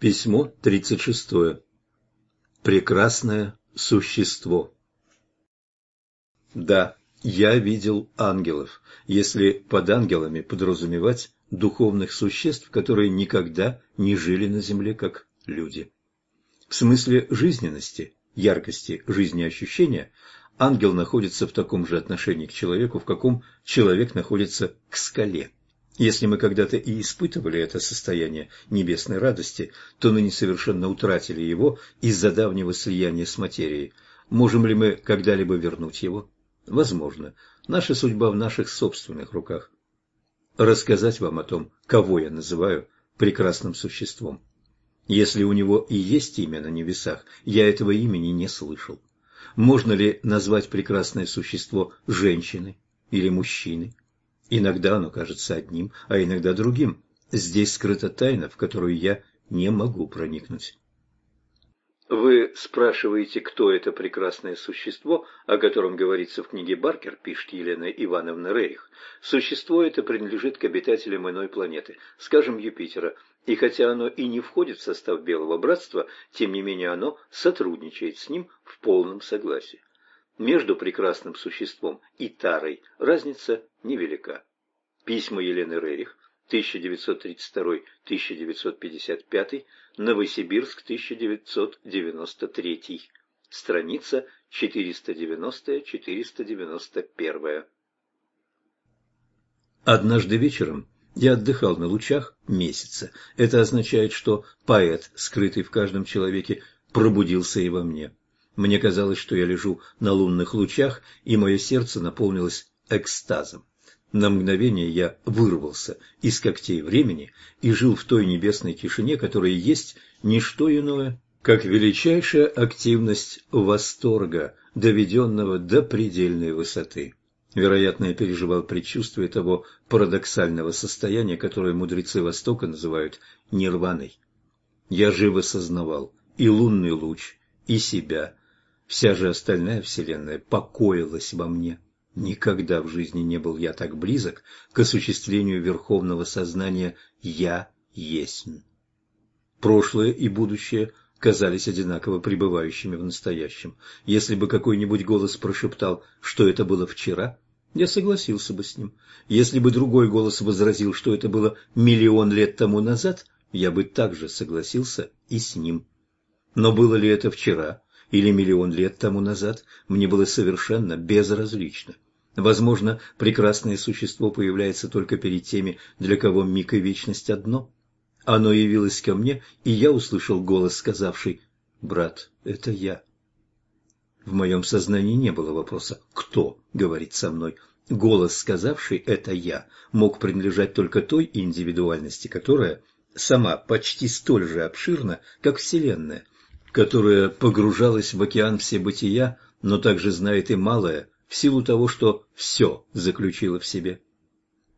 Письмо 36. Прекрасное существо. Да, я видел ангелов, если под ангелами подразумевать духовных существ, которые никогда не жили на земле как люди. В смысле жизненности, яркости жизнеощущения, ангел находится в таком же отношении к человеку, в каком человек находится к скале. Если мы когда-то и испытывали это состояние небесной радости, то ныне совершенно утратили его из-за давнего слияния с материей. Можем ли мы когда-либо вернуть его? Возможно. Наша судьба в наших собственных руках. Рассказать вам о том, кого я называю прекрасным существом. Если у него и есть имя на небесах, я этого имени не слышал. Можно ли назвать прекрасное существо женщиной или мужчиной? Иногда оно кажется одним, а иногда другим. Здесь скрыта тайна, в которую я не могу проникнуть. Вы спрашиваете, кто это прекрасное существо, о котором говорится в книге Баркер, пишет Елена Ивановна Рейх. Существо это принадлежит к обитателям иной планеты, скажем, Юпитера, и хотя оно и не входит в состав Белого Братства, тем не менее оно сотрудничает с ним в полном согласии. Между прекрасным существом и тарой разница невелика. Письма Елены Рерих, 1932-1955, Новосибирск, 1993, страница 490-491. Однажды вечером я отдыхал на лучах месяца. Это означает, что поэт, скрытый в каждом человеке, пробудился и во мне. Мне казалось, что я лежу на лунных лучах, и мое сердце наполнилось экстазом. На мгновение я вырвался из когтей времени и жил в той небесной тишине, которая есть не что иное, как величайшая активность восторга, доведенного до предельной высоты. Вероятно, я переживал предчувствие того парадоксального состояния, которое мудрецы Востока называют нирваной. Я живо сознавал и лунный луч, и себя, Вся же остальная вселенная покоилась во мне. Никогда в жизни не был я так близок к осуществлению верховного сознания «Я есть». Прошлое и будущее казались одинаково пребывающими в настоящем. Если бы какой-нибудь голос прошептал, что это было вчера, я согласился бы с ним. Если бы другой голос возразил, что это было миллион лет тому назад, я бы также согласился и с ним. Но было ли это вчера или миллион лет тому назад, мне было совершенно безразлично. Возможно, прекрасное существо появляется только перед теми, для кого миг и вечность одно. Оно явилось ко мне, и я услышал голос, сказавший «Брат, это я». В моем сознании не было вопроса «Кто?» говорит со мной. Голос, сказавший «это я», мог принадлежать только той индивидуальности, которая сама почти столь же обширна, как Вселенная, которая погружалась в океан всебытия, но также знает и малое, в силу того, что все заключило в себе.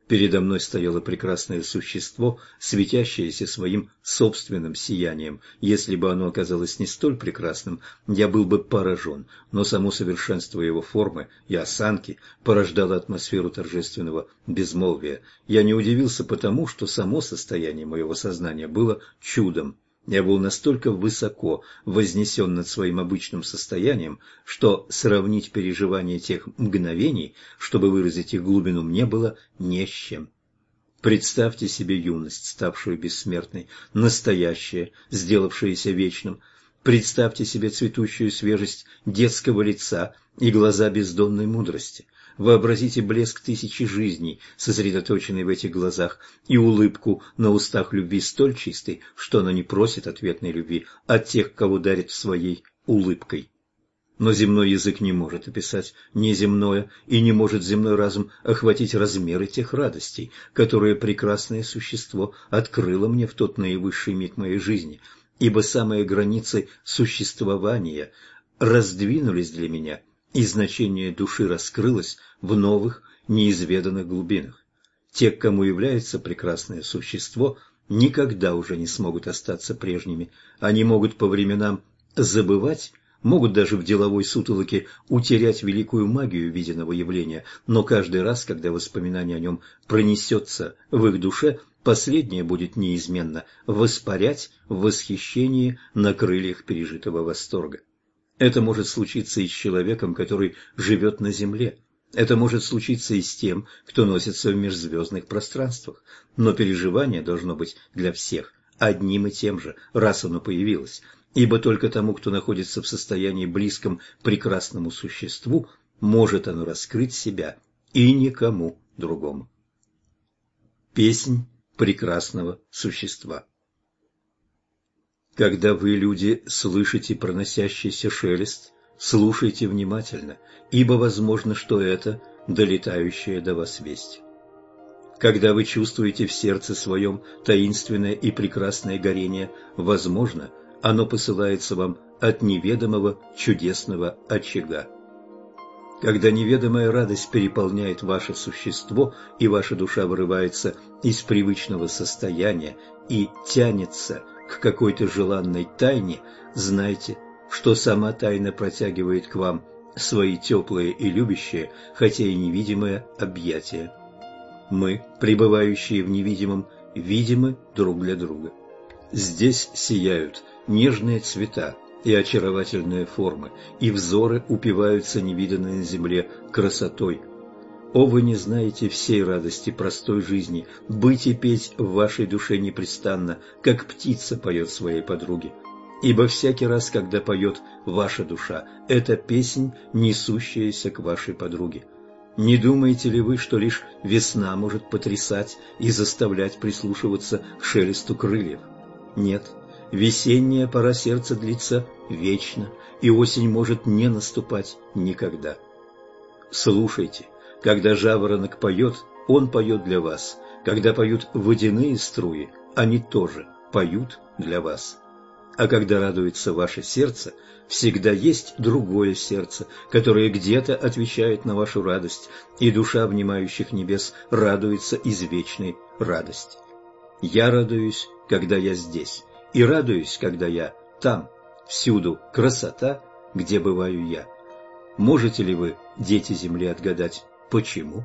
Передо мной стояло прекрасное существо, светящееся своим собственным сиянием. Если бы оно оказалось не столь прекрасным, я был бы поражен, но само совершенство его формы и осанки порождало атмосферу торжественного безмолвия. Я не удивился потому, что само состояние моего сознания было чудом. Я был настолько высоко вознесен над своим обычным состоянием, что сравнить переживания тех мгновений, чтобы выразить их глубину, мне было не с чем. Представьте себе юность, ставшую бессмертной, настоящее, сделавшееся вечным. Представьте себе цветущую свежесть детского лица и глаза бездонной мудрости. Вообразите блеск тысячи жизней, сосредоточенный в этих глазах, и улыбку на устах любви столь чистой, что она не просит ответной любви от тех, кого дарит своей улыбкой. Но земной язык не может описать неземное, и не может земной разум охватить размеры тех радостей, которые прекрасное существо открыло мне в тот наивысший миг моей жизни, ибо самые границы существования раздвинулись для меня – и значение души раскрылось в новых, неизведанных глубинах. Те, кому является прекрасное существо, никогда уже не смогут остаться прежними. Они могут по временам забывать могут даже в деловой сутолоке утерять великую магию виденного явления, но каждый раз, когда воспоминание о нем пронесется в их душе, последнее будет неизменно воспарять в восхищении на крыльях пережитого восторга. Это может случиться и с человеком, который живет на Земле. Это может случиться и с тем, кто носится в межзвездных пространствах. Но переживание должно быть для всех одним и тем же, раз оно появилось ибо только тому, кто находится в состоянии близком прекрасному существу, может оно раскрыть себя и никому другому. Песнь прекрасного существа Когда вы, люди, слышите проносящийся шелест, слушайте внимательно, ибо возможно, что это долетающая до вас весть. Когда вы чувствуете в сердце своем таинственное и прекрасное горение, возможно – оно посылается вам от неведомого чудесного очага. Когда неведомая радость переполняет ваше существо, и ваша душа вырывается из привычного состояния и тянется к какой-то желанной тайне, знайте, что сама тайна протягивает к вам свои теплые и любящие, хотя и невидимые объятия. Мы, пребывающие в невидимом, видимы друг для друга. Здесь сияют нежные цвета и очаровательные формы, и взоры упиваются невиданной на земле красотой. О, вы не знаете всей радости простой жизни, быть и петь в вашей душе непрестанно, как птица поет своей подруге. Ибо всякий раз, когда поет ваша душа, это песнь, несущаяся к вашей подруге. Не думаете ли вы, что лишь весна может потрясать и заставлять прислушиваться к шелесту крыльев? Нет, Весенняя пора сердца длится вечно, и осень может не наступать никогда. Слушайте, когда жаворонок поет, он поет для вас. Когда поют водяные струи, они тоже поют для вас. А когда радуется ваше сердце, всегда есть другое сердце, которое где-то отвечает на вашу радость, и душа внимающих небес радуется из вечной радости. Я радуюсь, когда я здесь, и радуюсь, когда я там, всюду красота, где бываю я. Можете ли вы, дети земли, отгадать, почему?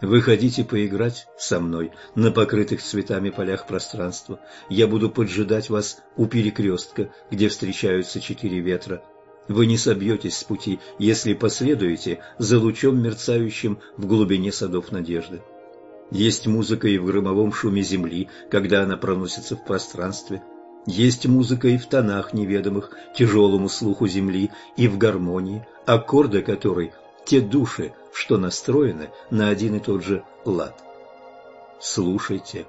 Вы хотите поиграть со мной на покрытых цветами полях пространства. Я буду поджидать вас у перекрестка, где встречаются четыре ветра. Вы не собьетесь с пути, если последуете за лучом, мерцающим в глубине садов надежды. Есть музыка и в громовом шуме земли, когда она проносится в пространстве – есть музыка и в тонах неведомых тяжелому слуху земли, и в гармонии, аккорды которой – те души, что настроены на один и тот же лад. Слушайте.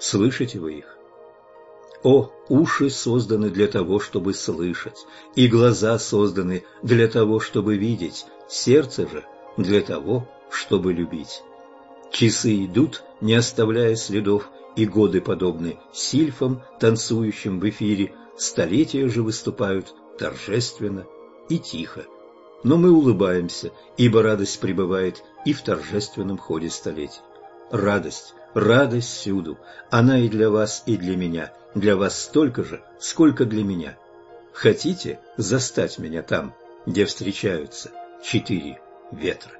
Слышите вы их? О, уши созданы для того, чтобы слышать, и глаза созданы для того, чтобы видеть, сердце же для того, чтобы любить. Часы идут, не оставляя следов, и годы подобны сильфам, танцующим в эфире, столетия же выступают торжественно и тихо. Но мы улыбаемся, ибо радость пребывает и в торжественном ходе столетий. Радость, радость всюду, она и для вас, и для меня, для вас столько же, сколько для меня. Хотите застать меня там, где встречаются четыре ветра?